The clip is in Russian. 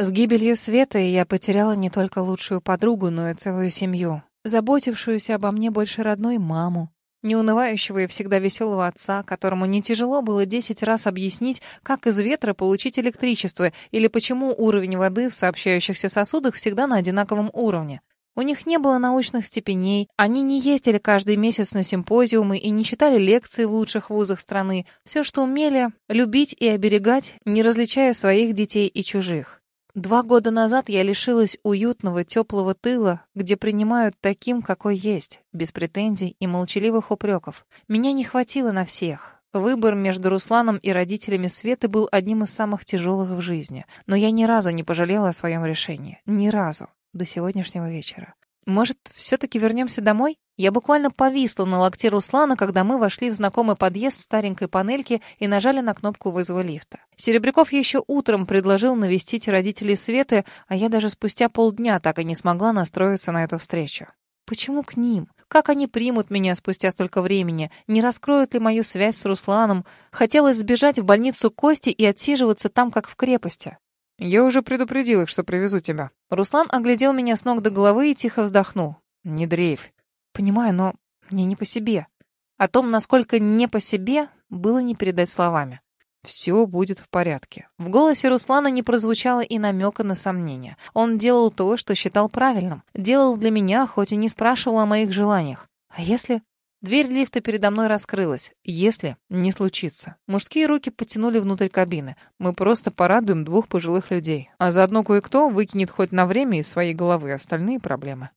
С гибелью Света я потеряла не только лучшую подругу, но и целую семью, заботившуюся обо мне больше родной маму, неунывающего и всегда веселого отца, которому не тяжело было десять раз объяснить, как из ветра получить электричество или почему уровень воды в сообщающихся сосудах всегда на одинаковом уровне. У них не было научных степеней, они не ездили каждый месяц на симпозиумы и не читали лекции в лучших вузах страны. Все, что умели, любить и оберегать, не различая своих детей и чужих. Два года назад я лишилась уютного, теплого тыла, где принимают таким, какой есть, без претензий и молчаливых упреков. Меня не хватило на всех. Выбор между Русланом и родителями Светы был одним из самых тяжелых в жизни. Но я ни разу не пожалела о своем решении. Ни разу. До сегодняшнего вечера. Может, все-таки вернемся домой? Я буквально повисла на локте Руслана, когда мы вошли в знакомый подъезд старенькой панельки и нажали на кнопку вызова лифта. Серебряков еще утром предложил навестить родителей Светы, а я даже спустя полдня так и не смогла настроиться на эту встречу. Почему к ним? Как они примут меня спустя столько времени? Не раскроют ли мою связь с Русланом? Хотелось сбежать в больницу Кости и отсиживаться там, как в крепости. «Я уже предупредил их, что привезу тебя». Руслан оглядел меня с ног до головы и тихо вздохнул. «Не дрейфь». «Понимаю, но мне не по себе». О том, насколько не по себе, было не передать словами. «Все будет в порядке». В голосе Руслана не прозвучало и намека на сомнение. Он делал то, что считал правильным. Делал для меня, хоть и не спрашивал о моих желаниях. А если... Дверь лифта передо мной раскрылась. Если не случится. Мужские руки потянули внутрь кабины. Мы просто порадуем двух пожилых людей. А заодно кое-кто выкинет хоть на время из своей головы остальные проблемы.